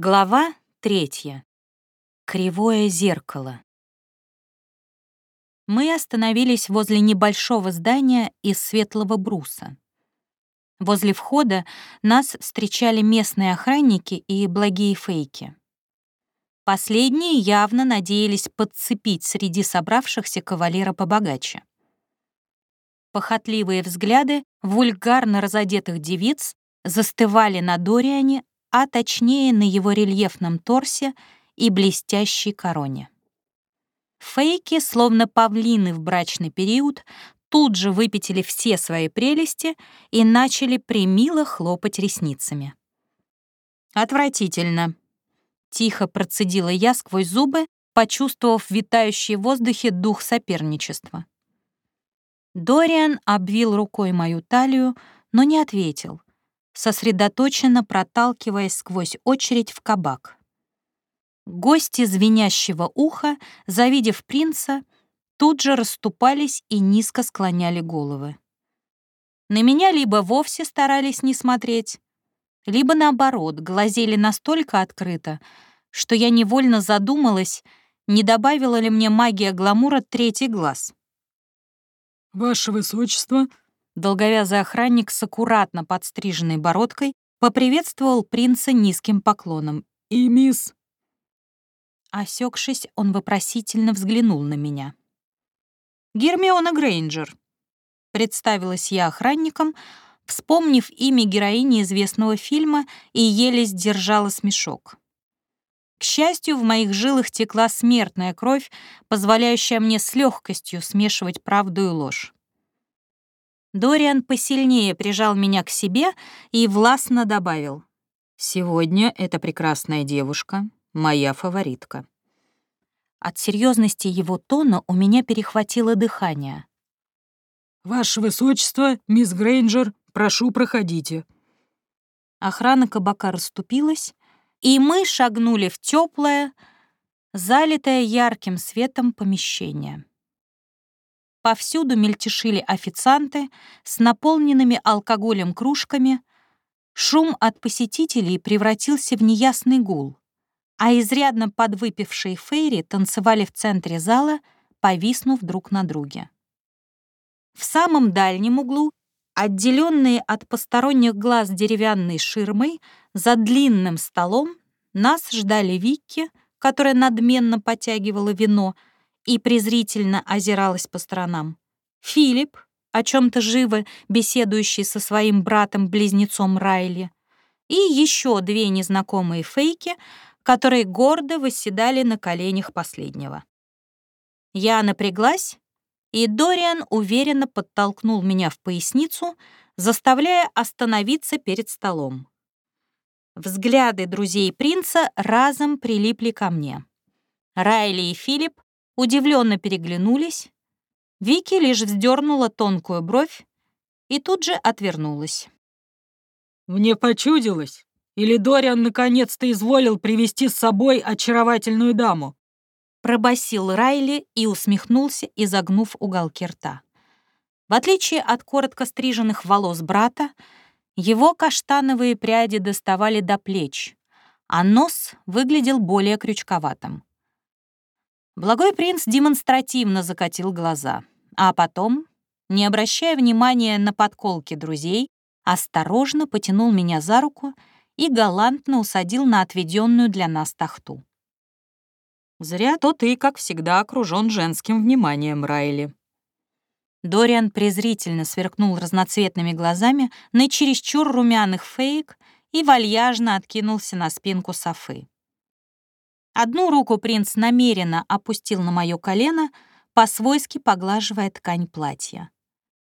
Глава третья. Кривое зеркало. Мы остановились возле небольшого здания из светлого бруса. Возле входа нас встречали местные охранники и благие фейки. Последние явно надеялись подцепить среди собравшихся кавалера побогаче. Похотливые взгляды вульгарно разодетых девиц застывали на Дориане, а точнее на его рельефном торсе и блестящей короне. Фейки, словно павлины в брачный период, тут же выпятили все свои прелести и начали примило хлопать ресницами. «Отвратительно», — тихо процедила я сквозь зубы, почувствовав витающий в воздухе дух соперничества. Дориан обвил рукой мою талию, но не ответил, сосредоточенно проталкиваясь сквозь очередь в кабак. Гости звенящего уха, завидев принца, тут же расступались и низко склоняли головы. На меня либо вовсе старались не смотреть, либо наоборот, глазели настолько открыто, что я невольно задумалась, не добавила ли мне магия гламура третий глаз. «Ваше Высочество», Долговязый охранник с аккуратно подстриженной бородкой поприветствовал принца низким поклоном. «И мисс...» Осекшись, он вопросительно взглянул на меня. «Гермиона Грейнджер», — представилась я охранником, вспомнив имя героини известного фильма и еле сдержала смешок. К счастью, в моих жилах текла смертная кровь, позволяющая мне с легкостью смешивать правду и ложь. Дориан посильнее прижал меня к себе и властно добавил. «Сегодня эта прекрасная девушка — моя фаворитка». От серьезности его тона у меня перехватило дыхание. «Ваше Высочество, мисс Грейнджер, прошу, проходите». Охрана кабака расступилась, и мы шагнули в теплое, залитое ярким светом помещение. Повсюду мельтешили официанты с наполненными алкоголем кружками. Шум от посетителей превратился в неясный гул, а изрядно подвыпившие фейри танцевали в центре зала, повиснув друг на друге. В самом дальнем углу, отделенные от посторонних глаз деревянной ширмой, за длинным столом нас ждали Викки, которая надменно потягивала вино — и презрительно озиралась по сторонам. Филипп, о чем-то живо беседующий со своим братом-близнецом Райли, и еще две незнакомые фейки, которые гордо восседали на коленях последнего. Я напряглась, и Дориан уверенно подтолкнул меня в поясницу, заставляя остановиться перед столом. Взгляды друзей принца разом прилипли ко мне. Райли и Филипп удивленно переглянулись. Вики лишь вздернула тонкую бровь и тут же отвернулась. «Мне почудилось? Или Дориан наконец-то изволил привести с собой очаровательную даму?» Пробасил Райли и усмехнулся, изогнув уголки рта. В отличие от коротко стриженных волос брата, его каштановые пряди доставали до плеч, а нос выглядел более крючковатым. Благой принц демонстративно закатил глаза, а потом, не обращая внимания на подколки друзей, осторожно потянул меня за руку и галантно усадил на отведенную для нас тахту. «Зря то ты, как всегда, окружен женским вниманием, Райли». Дориан презрительно сверкнул разноцветными глазами на чересчур румяных фейк и вальяжно откинулся на спинку Софы. Одну руку принц намеренно опустил на мое колено, по-свойски поглаживая ткань платья.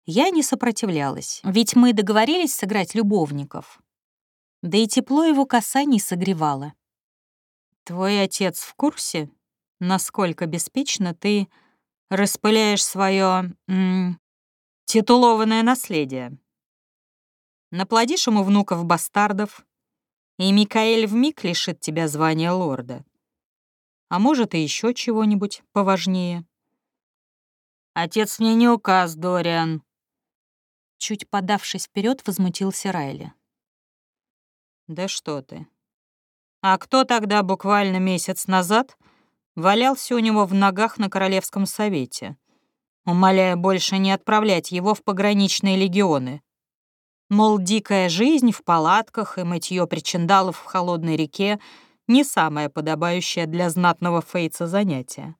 Я не сопротивлялась, ведь мы договорились сыграть любовников. Да и тепло его касаний согревало. «Твой отец в курсе, насколько беспечно ты распыляешь свое титулованное наследие? Наплодишь ему внуков-бастардов, и Микаэль вмиг лишит тебя звания лорда а может, и еще чего-нибудь поважнее. «Отец мне не указ, Дориан», Чуть подавшись вперед, возмутился Райли. «Да что ты. А кто тогда буквально месяц назад валялся у него в ногах на Королевском совете, умоляя больше не отправлять его в пограничные легионы? Мол, дикая жизнь в палатках и мытье причиндалов в холодной реке не самое подобающее для знатного фейца занятие.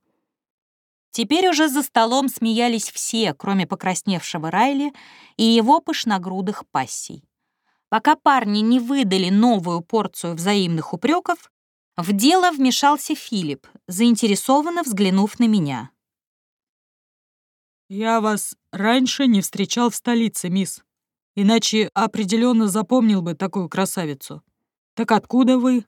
Теперь уже за столом смеялись все, кроме покрасневшего Райли и его пышногрудых пассий. Пока парни не выдали новую порцию взаимных упреков, в дело вмешался Филипп, заинтересованно взглянув на меня. «Я вас раньше не встречал в столице, мисс. Иначе определенно запомнил бы такую красавицу. Так откуда вы?»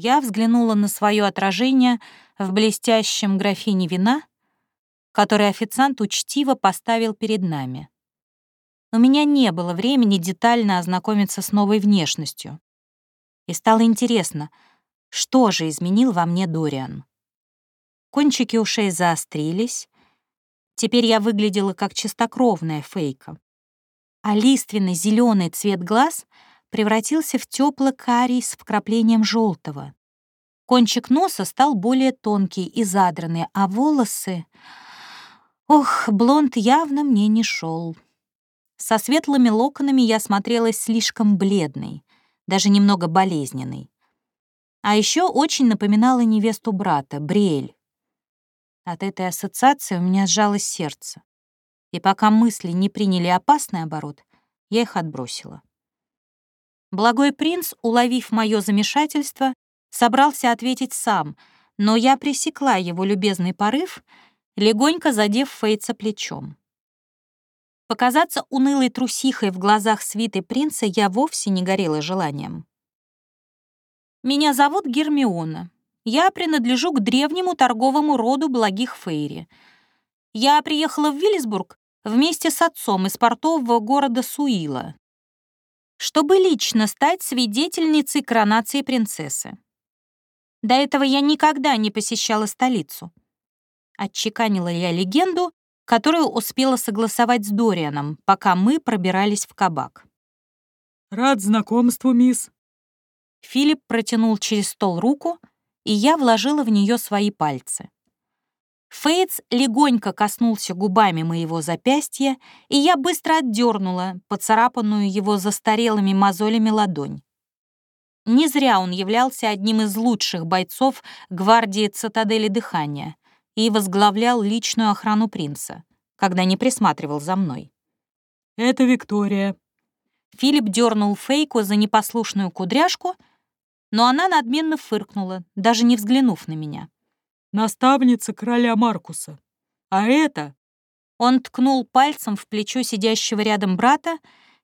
Я взглянула на свое отражение в блестящем графине вина, который официант учтиво поставил перед нами. У меня не было времени детально ознакомиться с новой внешностью. И стало интересно, что же изменил во мне Дориан. Кончики ушей заострились. Теперь я выглядела как чистокровная фейка. А лиственный зеленый цвет глаз — превратился в теплый карий с вкраплением желтого. Кончик носа стал более тонкий и задранный, а волосы... Ох, блонд явно мне не шел. Со светлыми локонами я смотрелась слишком бледной, даже немного болезненной. А еще очень напоминала невесту брата, Бриэль. От этой ассоциации у меня сжалось сердце. И пока мысли не приняли опасный оборот, я их отбросила. Благой принц, уловив мое замешательство, собрался ответить сам, но я пресекла его любезный порыв, легонько задев Фейца плечом. Показаться унылой трусихой в глазах свиты принца я вовсе не горела желанием. «Меня зовут Гермиона. Я принадлежу к древнему торговому роду благих Фейри. Я приехала в Виллисбург вместе с отцом из портового города Суила, чтобы лично стать свидетельницей коронации принцессы. До этого я никогда не посещала столицу. Отчеканила я легенду, которую успела согласовать с Дорианом, пока мы пробирались в кабак. «Рад знакомству, мисс». Филипп протянул через стол руку, и я вложила в нее свои пальцы. Фейтс легонько коснулся губами моего запястья, и я быстро отдернула поцарапанную его застарелыми мозолями ладонь. Не зря он являлся одним из лучших бойцов гвардии цитадели дыхания и возглавлял личную охрану принца, когда не присматривал за мной. «Это Виктория». Филипп дернул Фейку за непослушную кудряшку, но она надменно фыркнула, даже не взглянув на меня наставница короля Маркуса. А это...» Он ткнул пальцем в плечо сидящего рядом брата,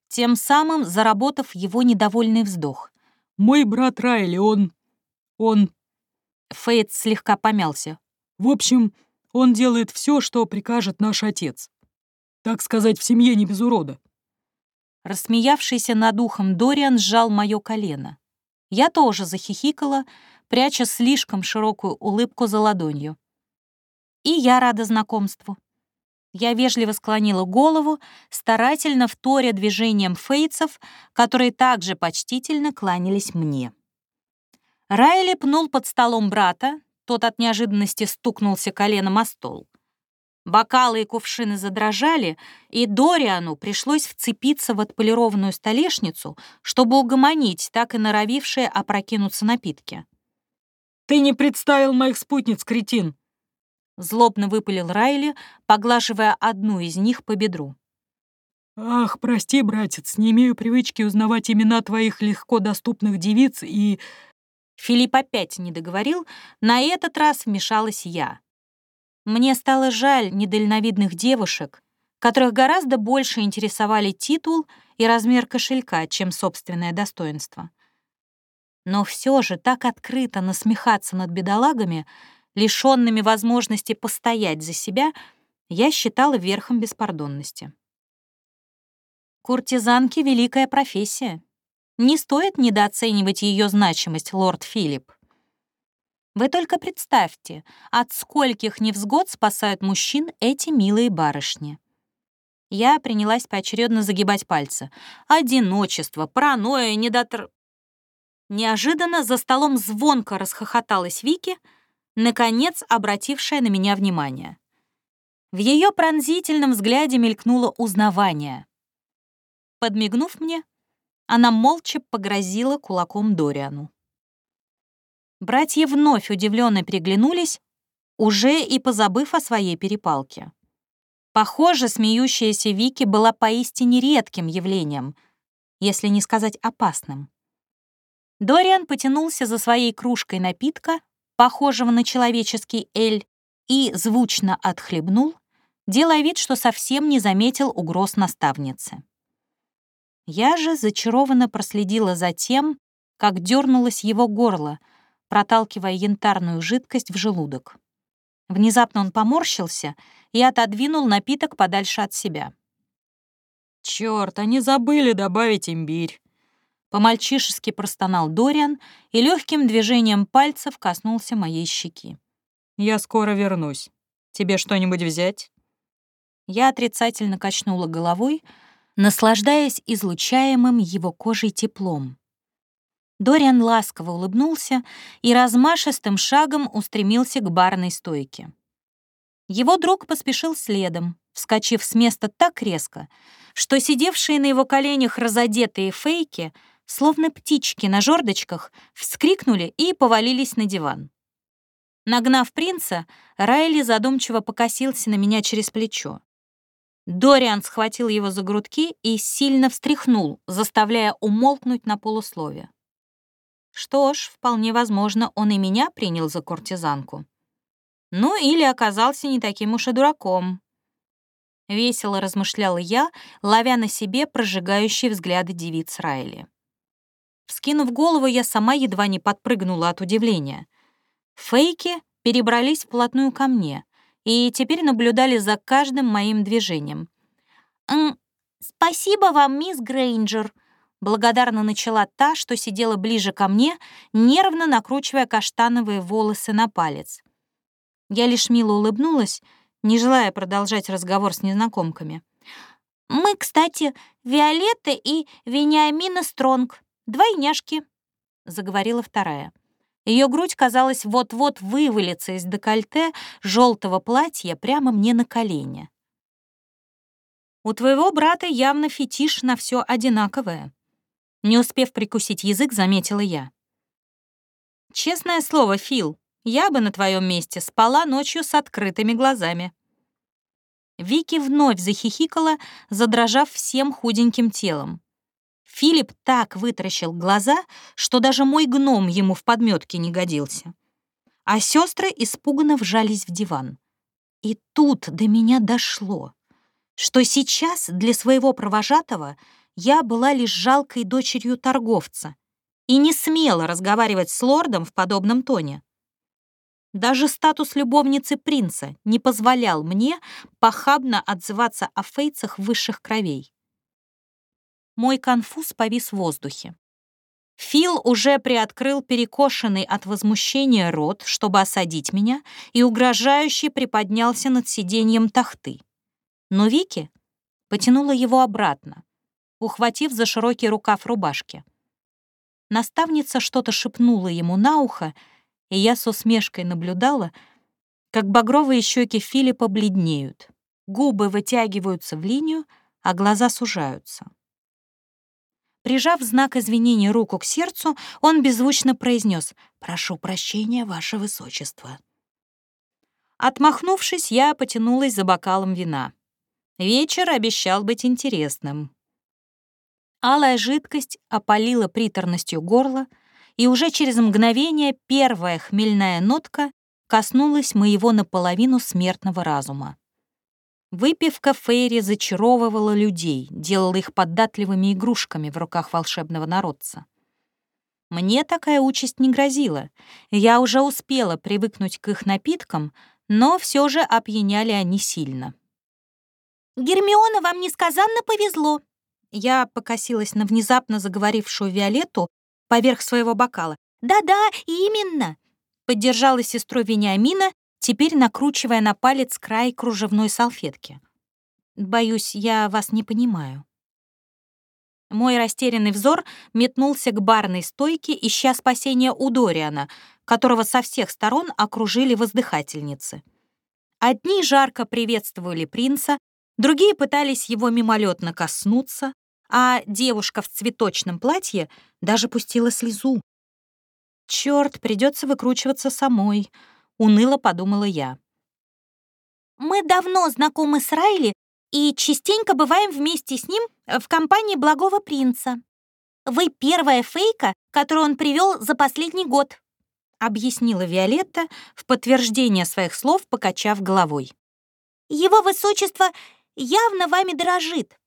тем самым заработав его недовольный вздох. «Мой брат Райли, он... он...» Фейт слегка помялся. «В общем, он делает все, что прикажет наш отец. Так сказать, в семье не без урода». Рассмеявшийся над ухом Дориан сжал мое колено. Я тоже захихикала, пряча слишком широкую улыбку за ладонью. И я рада знакомству. Я вежливо склонила голову, старательно вторя движением фейцев, которые также почтительно кланялись мне. Райли пнул под столом брата, тот от неожиданности стукнулся коленом о стол. Бокалы и кувшины задрожали, и Дориану пришлось вцепиться в отполированную столешницу, чтобы угомонить так и норовившие опрокинуться напитки. «Ты не представил моих спутниц, кретин!» Злобно выпалил Райли, поглаживая одну из них по бедру. «Ах, прости, братец, не имею привычки узнавать имена твоих легко доступных девиц и...» Филипп опять не договорил, на этот раз вмешалась я. Мне стало жаль недальновидных девушек, которых гораздо больше интересовали титул и размер кошелька, чем собственное достоинство. Но все же так открыто насмехаться над бедолагами, лишенными возможности постоять за себя, я считала верхом беспардонности. Куртизанки — великая профессия. Не стоит недооценивать ее значимость, лорд Филипп. Вы только представьте, от скольких невзгод спасают мужчин эти милые барышни. Я принялась поочередно загибать пальцы. Одиночество, паранойя, недотр... Неожиданно за столом звонко расхохоталась Вики, наконец обратившая на меня внимание. В ее пронзительном взгляде мелькнуло узнавание. Подмигнув мне, она молча погрозила кулаком Дориану. Братья вновь удивленно переглянулись, уже и позабыв о своей перепалке. Похоже, смеющаяся Вики была поистине редким явлением, если не сказать опасным. Дориан потянулся за своей кружкой напитка, похожего на человеческий эль, и звучно отхлебнул, делая вид, что совсем не заметил угроз наставницы. Я же зачарованно проследила за тем, как дернулось его горло, проталкивая янтарную жидкость в желудок. Внезапно он поморщился и отодвинул напиток подальше от себя. Черт, они забыли добавить имбирь. По-мальчишески простонал Дориан и легким движением пальцев коснулся моей щеки. «Я скоро вернусь. Тебе что-нибудь взять?» Я отрицательно качнула головой, наслаждаясь излучаемым его кожей теплом. Дориан ласково улыбнулся и размашистым шагом устремился к барной стойке. Его друг поспешил следом, вскочив с места так резко, что сидевшие на его коленях разодетые фейки, словно птички на жердочках, вскрикнули и повалились на диван. Нагнав принца, Райли задумчиво покосился на меня через плечо. Дориан схватил его за грудки и сильно встряхнул, заставляя умолкнуть на полуслове. Что ж, вполне возможно, он и меня принял за куртизанку. Ну или оказался не таким уж и дураком. Весело размышляла я, ловя на себе прожигающие взгляды девиц Райли. Вскинув голову, я сама едва не подпрыгнула от удивления. Фейки перебрались вплотную ко мне и теперь наблюдали за каждым моим движением. «М, «Спасибо вам, мисс Грейнджер», Благодарно начала та, что сидела ближе ко мне, нервно накручивая каштановые волосы на палец. Я лишь мило улыбнулась, не желая продолжать разговор с незнакомками. «Мы, кстати, Виолетта и Вениамина Стронг, двойняшки», — заговорила вторая. Ее грудь, казалось, вот-вот вывалится из декольте желтого платья прямо мне на колени. «У твоего брата явно фетиш на все одинаковое», не успев прикусить язык, заметила я. «Честное слово, Фил, я бы на твоем месте спала ночью с открытыми глазами». Вики вновь захихикала, задрожав всем худеньким телом. Филипп так вытаращил глаза, что даже мой гном ему в подметке не годился. А сестры испуганно вжались в диван. И тут до меня дошло, что сейчас для своего провожатого — я была лишь жалкой дочерью торговца и не смела разговаривать с лордом в подобном тоне. Даже статус любовницы принца не позволял мне похабно отзываться о фейцах высших кровей. Мой конфуз повис в воздухе. Фил уже приоткрыл перекошенный от возмущения рот, чтобы осадить меня, и угрожающе приподнялся над сиденьем тахты. Но Вики потянула его обратно, ухватив за широкий рукав рубашки. Наставница что-то шепнула ему на ухо, и я с усмешкой наблюдала, как багровые щеки Филиппа бледнеют, губы вытягиваются в линию, а глаза сужаются. Прижав знак извинения руку к сердцу, он беззвучно произнес «Прошу прощения, ваше высочество». Отмахнувшись, я потянулась за бокалом вина. Вечер обещал быть интересным. Алая жидкость опалила приторностью горло, и уже через мгновение первая хмельная нотка коснулась моего наполовину смертного разума. Выпивка Фейри зачаровывала людей, делала их податливыми игрушками в руках волшебного народца. Мне такая участь не грозила. Я уже успела привыкнуть к их напиткам, но все же опьяняли они сильно. «Гермиона, вам несказанно повезло», я покосилась на внезапно заговорившую Виолетту поверх своего бокала. «Да-да, именно!» Поддержала сестру Вениамина, теперь накручивая на палец край кружевной салфетки. «Боюсь, я вас не понимаю». Мой растерянный взор метнулся к барной стойке, ища спасения у Дориана, которого со всех сторон окружили воздыхательницы. Одни жарко приветствовали принца, другие пытались его мимолетно коснуться, а девушка в цветочном платье даже пустила слезу. Черт, придется выкручиваться самой», — уныло подумала я. «Мы давно знакомы с Райли и частенько бываем вместе с ним в компании Благого Принца. Вы первая фейка, которую он привел за последний год», — объяснила Виолетта в подтверждение своих слов, покачав головой. «Его высочество явно вами дорожит.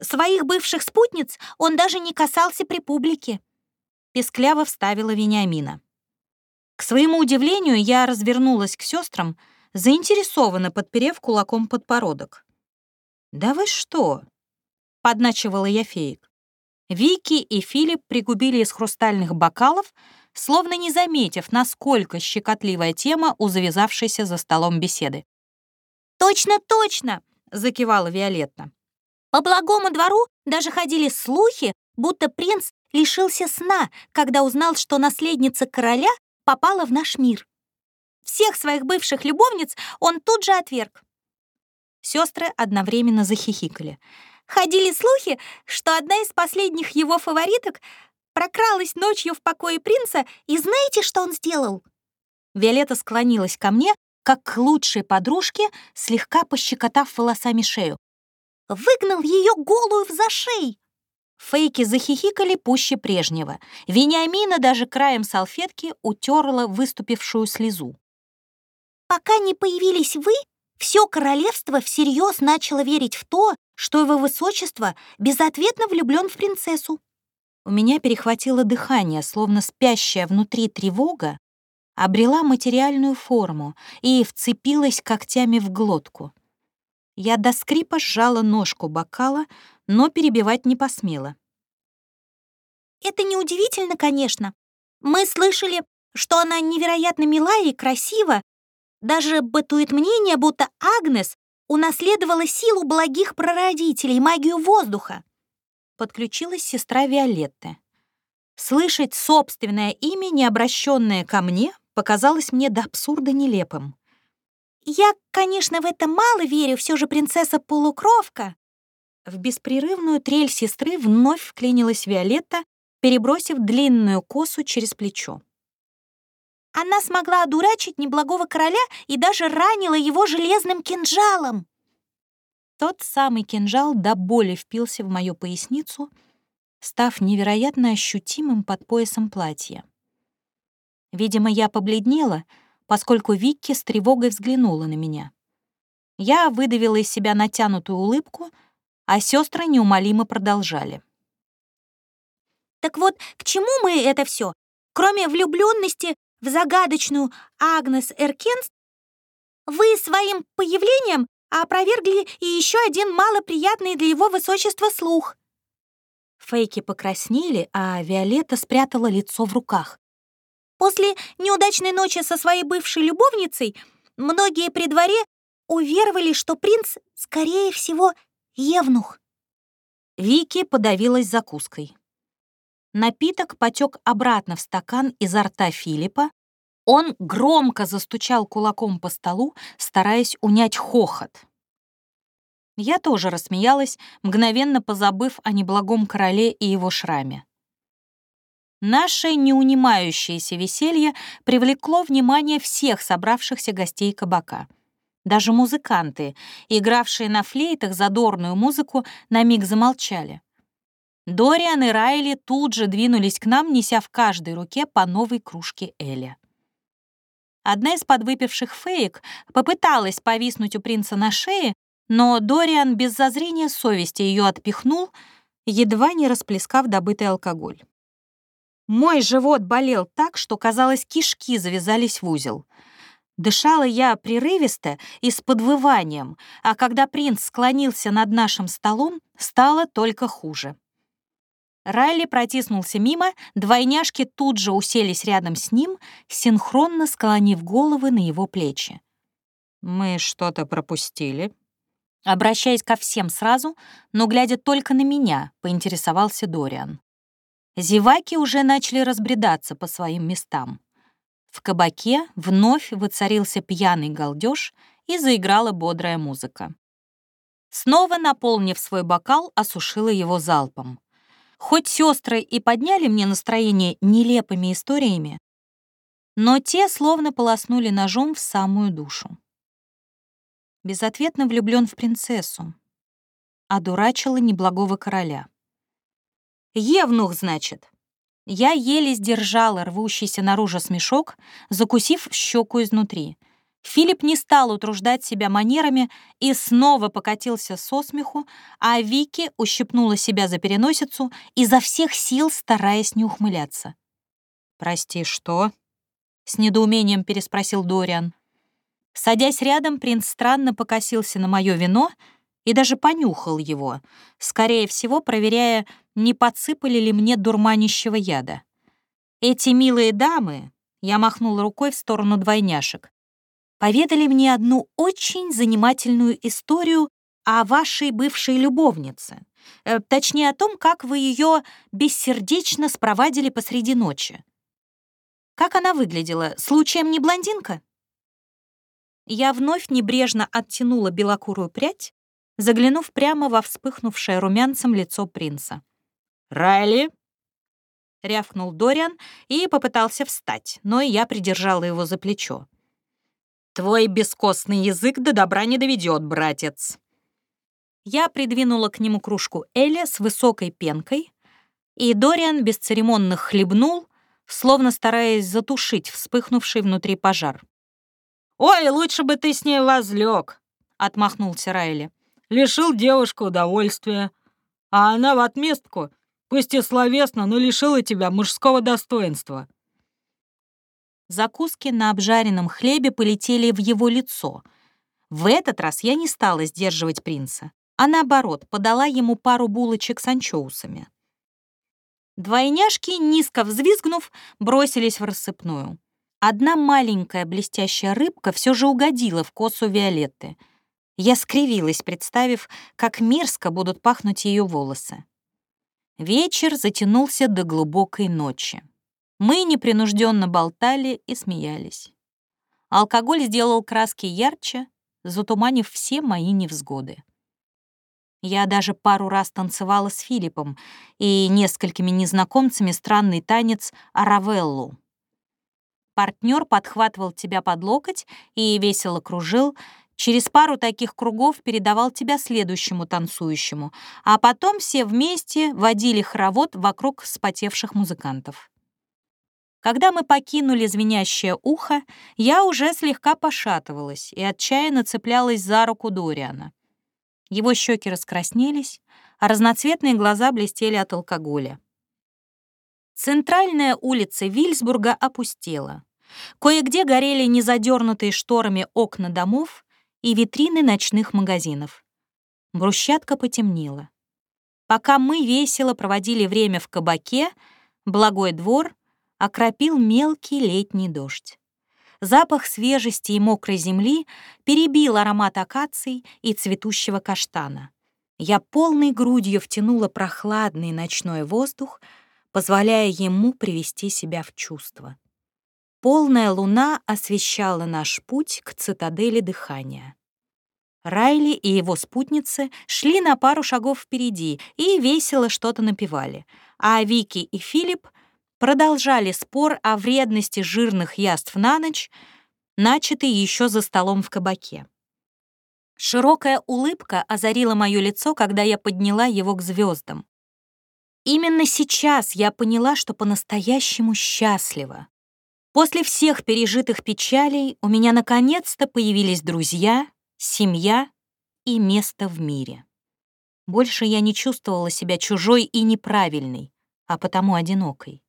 Своих бывших спутниц он даже не касался при публике. Пескляво вставила Вениамина. К своему удивлению, я развернулась к сестрам, заинтересованно подперев кулаком подбородок. «Да вы что?» — подначивала я феек. Вики и Филипп пригубили из хрустальных бокалов, словно не заметив, насколько щекотливая тема у завязавшейся за столом беседы. «Точно, точно!» — закивала Виолетта. По благому двору даже ходили слухи, будто принц лишился сна, когда узнал, что наследница короля попала в наш мир. Всех своих бывших любовниц он тут же отверг. Сестры одновременно захихикали. Ходили слухи, что одна из последних его фавориток прокралась ночью в покое принца, и знаете, что он сделал? Виолетта склонилась ко мне, как к лучшей подружке, слегка пощекотав волосами шею выгнал ее голую в зашей. Фейки захихикали пуще прежнего. Вениамина даже краем салфетки утерла выступившую слезу. «Пока не появились вы, все королевство всерьез начало верить в то, что его высочество безответно влюблен в принцессу. У меня перехватило дыхание, словно спящая внутри тревога обрела материальную форму и вцепилась когтями в глотку. Я до скрипа сжала ножку бокала, но перебивать не посмела. «Это неудивительно, конечно. Мы слышали, что она невероятно мила и красива. Даже бытует мнение, будто Агнес унаследовала силу благих прародителей, магию воздуха». Подключилась сестра Виолетты. Слышать собственное имя, не обращенное ко мне, показалось мне до абсурда нелепым. Я, конечно, в это мало верю, все же принцесса-полукровка. В беспрерывную трель сестры вновь вклинилась Виолетта, перебросив длинную косу через плечо. Она смогла одурачить неблагого короля и даже ранила его железным кинжалом. Тот самый кинжал до боли впился в мою поясницу, став невероятно ощутимым под поясом платья. Видимо, я побледнела — поскольку Викки с тревогой взглянула на меня. Я выдавила из себя натянутую улыбку, а сестры неумолимо продолжали. «Так вот, к чему мы это все? Кроме влюбленности в загадочную Агнес Эркенс, вы своим появлением опровергли и еще один малоприятный для его высочества слух». Фейки покраснели, а Виолетта спрятала лицо в руках. После неудачной ночи со своей бывшей любовницей многие при дворе уверовали, что принц, скорее всего, евнух. Вики подавилась закуской. Напиток потек обратно в стакан изо рта Филиппа. Он громко застучал кулаком по столу, стараясь унять хохот. Я тоже рассмеялась, мгновенно позабыв о неблагом короле и его шраме. Наше неунимающееся веселье привлекло внимание всех собравшихся гостей кабака. Даже музыканты, игравшие на флейтах задорную музыку, на миг замолчали. Дориан и Райли тут же двинулись к нам, неся в каждой руке по новой кружке Эля. Одна из подвыпивших феек попыталась повиснуть у принца на шее, но Дориан без зазрения совести ее отпихнул, едва не расплескав добытый алкоголь. Мой живот болел так, что, казалось, кишки завязались в узел. Дышала я прерывисто и с подвыванием, а когда принц склонился над нашим столом, стало только хуже. Райли протиснулся мимо, двойняшки тут же уселись рядом с ним, синхронно склонив головы на его плечи. «Мы что-то пропустили?» Обращаясь ко всем сразу, но глядя только на меня, поинтересовался Дориан. Зеваки уже начали разбредаться по своим местам. В кабаке вновь воцарился пьяный галдеж и заиграла бодрая музыка. Снова, наполнив свой бокал, осушила его залпом. Хоть сестры и подняли мне настроение нелепыми историями, но те словно полоснули ножом в самую душу. Безответно влюблен в принцессу, одурачила неблагого короля. Евнух, значит. Я еле сдержала рвущийся наружу смешок, закусив щеку изнутри — Филипп не стал утруждать себя манерами и снова покатился со смеху, а Вики ущипнула себя за переносицу, изо всех сил стараясь не ухмыляться. «Прости, что?» — с недоумением переспросил Дориан. Садясь рядом, принц странно покосился на мое вино и даже понюхал его, скорее всего, проверяя, не подсыпали ли мне дурманящего яда. Эти милые дамы, я махнул рукой в сторону двойняшек, поведали мне одну очень занимательную историю о вашей бывшей любовнице. Э, точнее, о том, как вы ее бессердечно спровадили посреди ночи. Как она выглядела? Случаем не блондинка? Я вновь небрежно оттянула белокурую прядь, заглянув прямо во вспыхнувшее румянцем лицо принца. «Райли?» — рявкнул Дориан и попытался встать, но я придержала его за плечо. Твой бескостный язык до добра не доведет, братец. Я придвинула к нему кружку Эля с высокой пенкой, и Дориан бесцеремонно хлебнул, словно стараясь затушить вспыхнувший внутри пожар. «Ой, лучше бы ты с ней возлег, отмахнулся Райли. «Лишил девушку удовольствия, а она в отместку, пусть и словесно, но лишила тебя мужского достоинства. Закуски на обжаренном хлебе полетели в его лицо. В этот раз я не стала сдерживать принца, а наоборот, подала ему пару булочек с анчоусами. Двойняшки, низко взвизгнув, бросились в рассыпную. Одна маленькая блестящая рыбка все же угодила в косу Виолетты. Я скривилась, представив, как мерзко будут пахнуть ее волосы. Вечер затянулся до глубокой ночи. Мы непринужденно болтали и смеялись. Алкоголь сделал краски ярче, затуманив все мои невзгоды. Я даже пару раз танцевала с Филиппом и несколькими незнакомцами странный танец Аравеллу. Партнер подхватывал тебя под локоть и весело кружил, через пару таких кругов передавал тебя следующему танцующему, а потом все вместе водили хоровод вокруг вспотевших музыкантов. Когда мы покинули звенящее ухо, я уже слегка пошатывалась и отчаянно цеплялась за руку Дориана. Его щеки раскраснелись, а разноцветные глаза блестели от алкоголя. Центральная улица Вильсбурга опустела. Кое-где горели незадернутые шторами окна домов и витрины ночных магазинов. Брусчатка потемнела. Пока мы весело проводили время в кабаке, благой двор окропил мелкий летний дождь. Запах свежести и мокрой земли перебил аромат акаций и цветущего каштана. Я полной грудью втянула прохладный ночной воздух, позволяя ему привести себя в чувство. Полная луна освещала наш путь к цитадели дыхания. Райли и его спутницы шли на пару шагов впереди и весело что-то напевали, а Вики и Филипп продолжали спор о вредности жирных яств на ночь, начатый еще за столом в кабаке. Широкая улыбка озарила мое лицо, когда я подняла его к звездам. Именно сейчас я поняла, что по-настоящему счастлива. После всех пережитых печалей у меня наконец-то появились друзья, семья и место в мире. Больше я не чувствовала себя чужой и неправильной, а потому одинокой.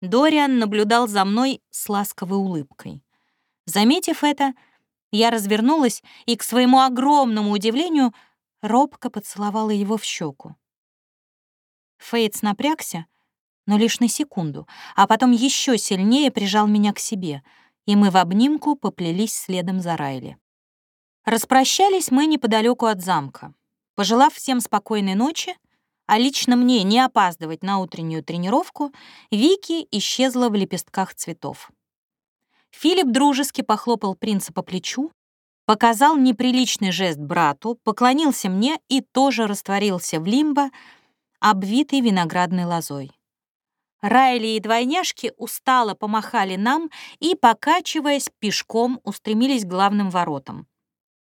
Дориан наблюдал за мной с ласковой улыбкой. Заметив это, я развернулась и, к своему огромному удивлению, робко поцеловала его в щеку. Фейтс напрягся, но лишь на секунду, а потом еще сильнее прижал меня к себе, и мы в обнимку поплелись следом за Райли. Распрощались мы неподалеку от замка. Пожелав всем спокойной ночи, а лично мне не опаздывать на утреннюю тренировку, Вики исчезла в лепестках цветов. Филипп дружески похлопал принца по плечу, показал неприличный жест брату, поклонился мне и тоже растворился в лимбо, обвитый виноградной лозой. Райли и двойняшки устало помахали нам и, покачиваясь пешком, устремились к главным воротам.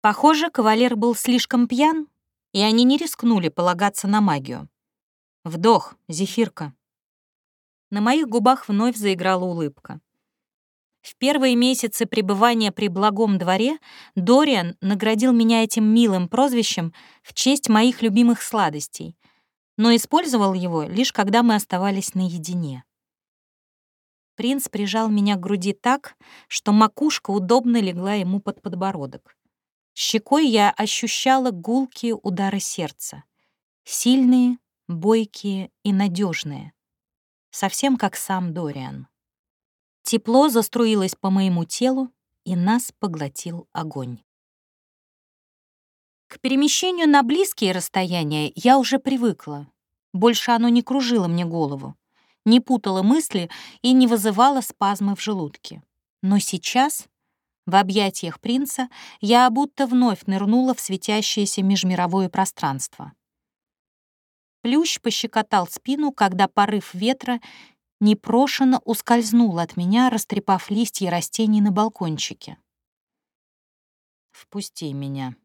Похоже, кавалер был слишком пьян, и они не рискнули полагаться на магию. Вдох, зефирка. На моих губах вновь заиграла улыбка. В первые месяцы пребывания при благом дворе Дориан наградил меня этим милым прозвищем в честь моих любимых сладостей, но использовал его лишь когда мы оставались наедине. Принц прижал меня к груди так, что макушка удобно легла ему под подбородок. Щекой я ощущала гулкие удары сердца. Сильные, бойкие и надежные, Совсем как сам Дориан. Тепло заструилось по моему телу, и нас поглотил огонь. К перемещению на близкие расстояния я уже привыкла. Больше оно не кружило мне голову, не путало мысли и не вызывало спазмы в желудке. Но сейчас в объятиях принца я будто вновь нырнула в светящееся межмировое пространство. Плющ пощекотал спину, когда порыв ветра непрошено ускользнул от меня, растрепав листья растений на балкончике. «Впусти меня», —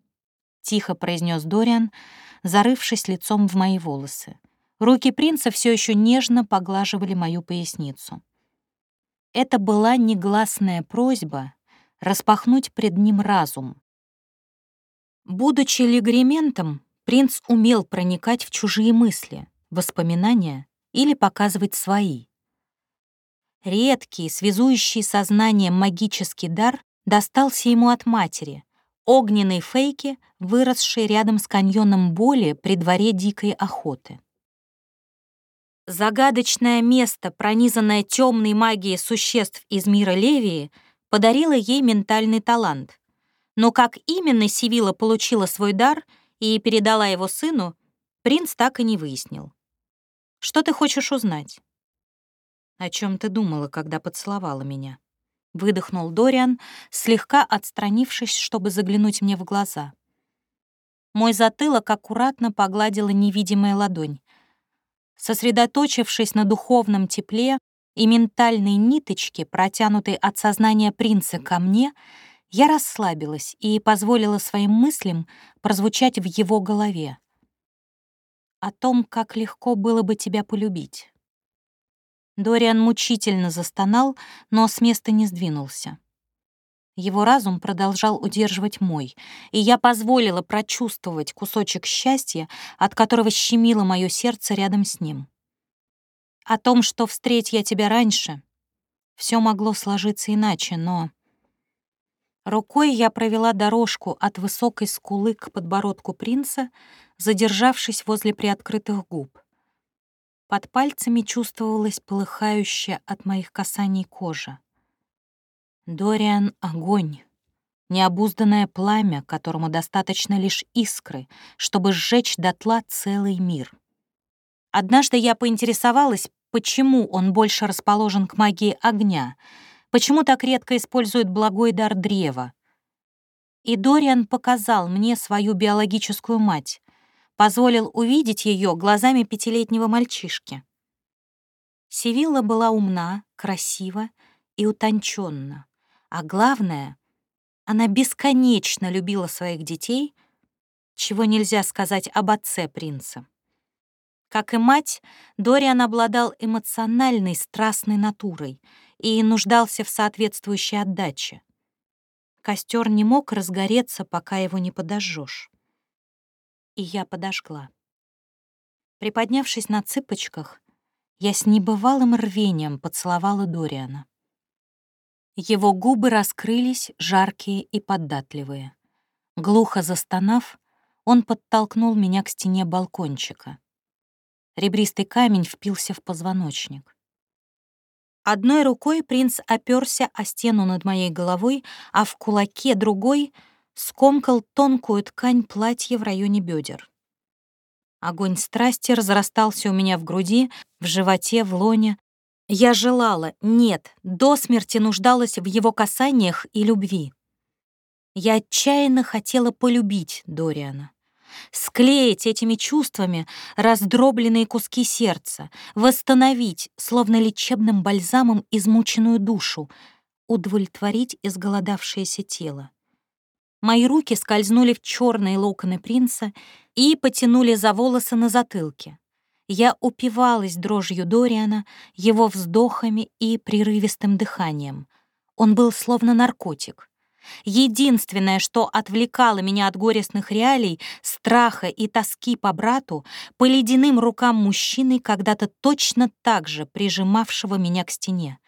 тихо произнес Дориан, зарывшись лицом в мои волосы. Руки принца все еще нежно поглаживали мою поясницу. Это была негласная просьба, распахнуть пред ним разум. Будучи легрементом, принц умел проникать в чужие мысли, воспоминания или показывать свои. Редкий, связующий сознание магический дар достался ему от матери, огненной фейки, выросшей рядом с каньоном боли при дворе дикой охоты. Загадочное место, пронизанное темной магией существ из мира Левии — подарила ей ментальный талант. Но как именно Сивила получила свой дар и передала его сыну, принц так и не выяснил. «Что ты хочешь узнать?» «О чем ты думала, когда поцеловала меня?» Выдохнул Дориан, слегка отстранившись, чтобы заглянуть мне в глаза. Мой затылок аккуратно погладила невидимая ладонь. Сосредоточившись на духовном тепле, и ментальной ниточки, протянутой от сознания принца ко мне, я расслабилась и позволила своим мыслям прозвучать в его голове. О том, как легко было бы тебя полюбить. Дориан мучительно застонал, но с места не сдвинулся. Его разум продолжал удерживать мой, и я позволила прочувствовать кусочек счастья, от которого щемило мое сердце рядом с ним о том, что встреть я тебя раньше, все могло сложиться иначе, но... Рукой я провела дорожку от высокой скулы к подбородку принца, задержавшись возле приоткрытых губ. Под пальцами чувствовалась полыхающая от моих касаний кожа. Дориан — огонь, необузданное пламя, которому достаточно лишь искры, чтобы сжечь дотла целый мир. Однажды я поинтересовалась, почему он больше расположен к магии огня, почему так редко использует благой дар древа. И Дориан показал мне свою биологическую мать, позволил увидеть ее глазами пятилетнего мальчишки. Сивилла была умна, красива и утонченна, а главное, она бесконечно любила своих детей, чего нельзя сказать об отце принца. Как и мать, Дориан обладал эмоциональной, страстной натурой и нуждался в соответствующей отдаче. Костер не мог разгореться, пока его не подожжешь. И я подожгла. Приподнявшись на цыпочках, я с небывалым рвением поцеловала Дориана. Его губы раскрылись, жаркие и податливые. Глухо застонав, он подтолкнул меня к стене балкончика. Ребристый камень впился в позвоночник. Одной рукой принц оперся о стену над моей головой, а в кулаке другой скомкал тонкую ткань платья в районе бедер. Огонь страсти разрастался у меня в груди, в животе, в лоне. Я желала, нет, до смерти нуждалась в его касаниях и любви. Я отчаянно хотела полюбить Дориана. Склеить этими чувствами раздробленные куски сердца, восстановить, словно лечебным бальзамом, измученную душу, удовлетворить изголодавшееся тело. Мои руки скользнули в черные локоны принца и потянули за волосы на затылке. Я упивалась дрожью Дориана, его вздохами и прерывистым дыханием. Он был словно наркотик. Единственное, что отвлекало меня от горестных реалий, страха и тоски по брату, по ледяным рукам мужчины, когда-то точно так же прижимавшего меня к стене.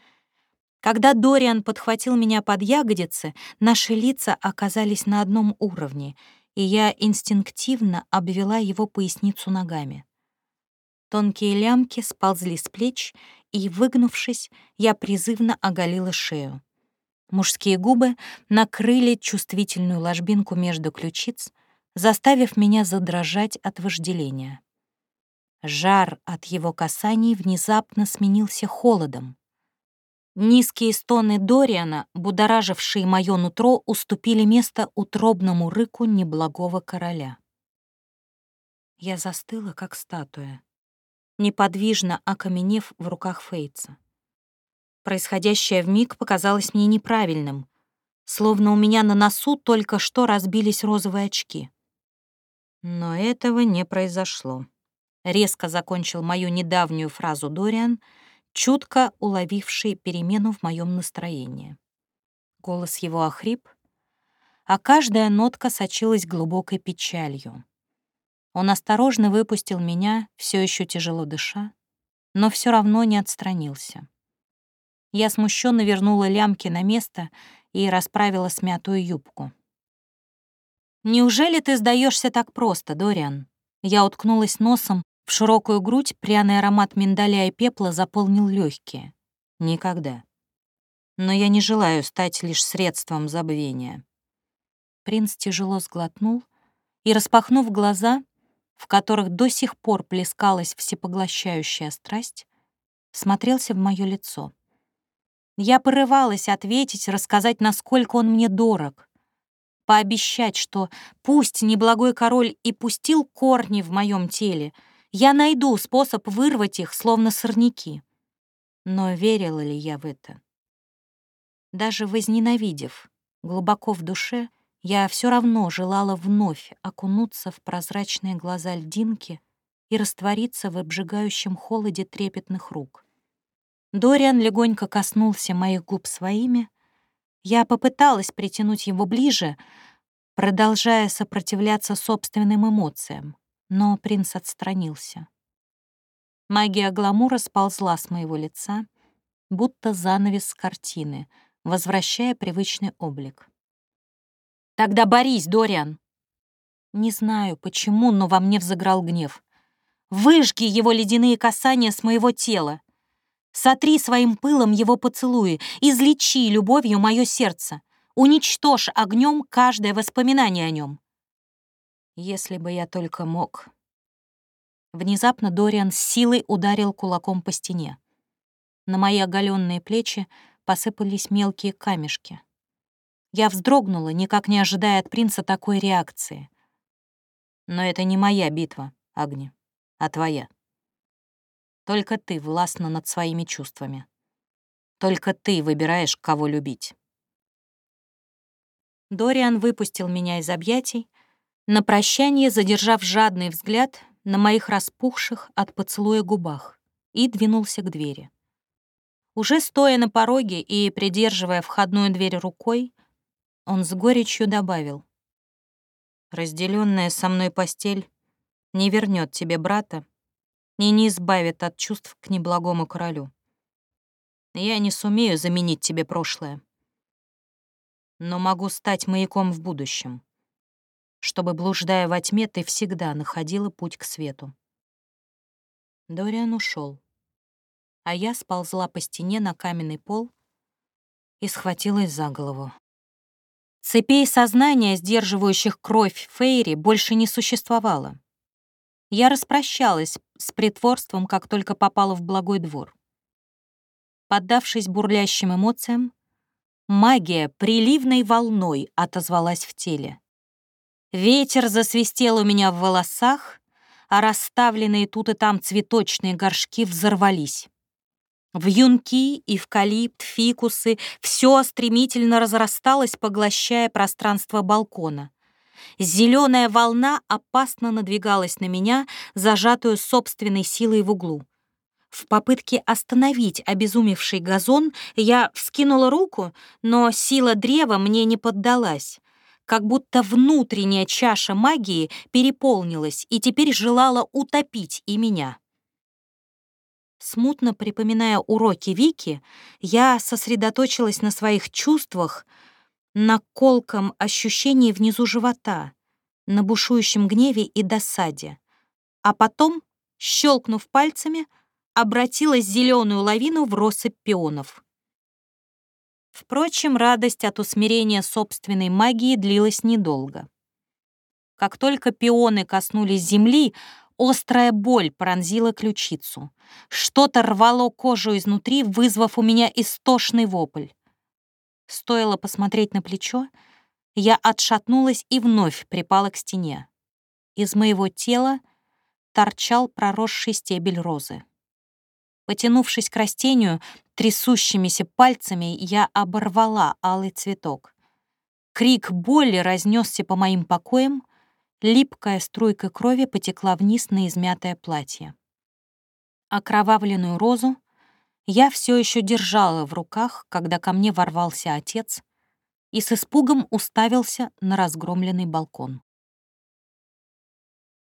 Когда Дориан подхватил меня под ягодицы, наши лица оказались на одном уровне, и я инстинктивно обвела его поясницу ногами. Тонкие лямки сползли с плеч, и, выгнувшись, я призывно оголила шею. Мужские губы накрыли чувствительную ложбинку между ключиц, заставив меня задрожать от вожделения. Жар от его касаний внезапно сменился холодом. Низкие стоны Дориана, будоражившие мое нутро, уступили место утробному рыку неблагого короля. Я застыла, как статуя, неподвижно окаменев в руках Фейтса. Происходящее вмиг показалось мне неправильным, словно у меня на носу только что разбились розовые очки. Но этого не произошло. Резко закончил мою недавнюю фразу Дориан, чутко уловивший перемену в моем настроении. Голос его охрип, а каждая нотка сочилась глубокой печалью. Он осторожно выпустил меня, все еще тяжело дыша, но все равно не отстранился. Я смущенно вернула лямки на место и расправила смятую юбку. «Неужели ты сдаешься так просто, Дориан?» Я уткнулась носом в широкую грудь, пряный аромат миндаля и пепла заполнил легкие. Никогда. Но я не желаю стать лишь средством забвения. Принц тяжело сглотнул и, распахнув глаза, в которых до сих пор плескалась всепоглощающая страсть, смотрелся в мое лицо. Я порывалась ответить, рассказать, насколько он мне дорог. Пообещать, что пусть неблагой король и пустил корни в моем теле, я найду способ вырвать их, словно сорняки. Но верила ли я в это? Даже возненавидев, глубоко в душе, я все равно желала вновь окунуться в прозрачные глаза льдинки и раствориться в обжигающем холоде трепетных рук. Дориан легонько коснулся моих губ своими. Я попыталась притянуть его ближе, продолжая сопротивляться собственным эмоциям, но принц отстранился. Магия гламура сползла с моего лица, будто занавес картины, возвращая привычный облик. «Тогда борись, Дориан!» Не знаю, почему, но во мне взыграл гнев. «Выжги его ледяные касания с моего тела! Сотри своим пылом его поцелуи, излечи любовью мое сердце, уничтожь огнем каждое воспоминание о нем. Если бы я только мог. Внезапно Дориан с силой ударил кулаком по стене. На мои оголенные плечи посыпались мелкие камешки. Я вздрогнула, никак не ожидая от принца такой реакции. Но это не моя битва, Агни, а твоя. Только ты властна над своими чувствами. Только ты выбираешь, кого любить. Дориан выпустил меня из объятий, на прощание задержав жадный взгляд на моих распухших от поцелуя губах, и двинулся к двери. Уже стоя на пороге и придерживая входную дверь рукой, он с горечью добавил. «Разделенная со мной постель не вернет тебе брата и не избавит от чувств к неблагому королю. Я не сумею заменить тебе прошлое, но могу стать маяком в будущем, чтобы, блуждая во тьме, ты всегда находила путь к свету. Дориан ушел, а я сползла по стене на каменный пол и схватилась за голову. Цепей сознания, сдерживающих кровь Фейри, больше не существовало. Я распрощалась с притворством, как только попала в благой двор. Поддавшись бурлящим эмоциям, магия приливной волной отозвалась в теле. Ветер засвистел у меня в волосах, а расставленные тут и там цветочные горшки взорвались. Вьюнки, эвкалипт, фикусы — все стремительно разрасталось, поглощая пространство балкона. Зеленая волна опасно надвигалась на меня, зажатую собственной силой в углу. В попытке остановить обезумевший газон я вскинула руку, но сила древа мне не поддалась, как будто внутренняя чаша магии переполнилась и теперь желала утопить и меня. Смутно припоминая уроки Вики, я сосредоточилась на своих чувствах, на колком ощущении внизу живота, на бушующем гневе и досаде. А потом, щелкнув пальцами, обратилась зеленую лавину в россыпь пионов. Впрочем, радость от усмирения собственной магии длилась недолго. Как только пионы коснулись земли, острая боль пронзила ключицу. Что-то рвало кожу изнутри, вызвав у меня истошный вопль. Стоило посмотреть на плечо, я отшатнулась и вновь припала к стене. Из моего тела торчал проросший стебель розы. Потянувшись к растению, трясущимися пальцами я оборвала алый цветок. Крик боли разнесся по моим покоям, липкая струйка крови потекла вниз на измятое платье. Окровавленную розу я все еще держала в руках, когда ко мне ворвался отец и с испугом уставился на разгромленный балкон.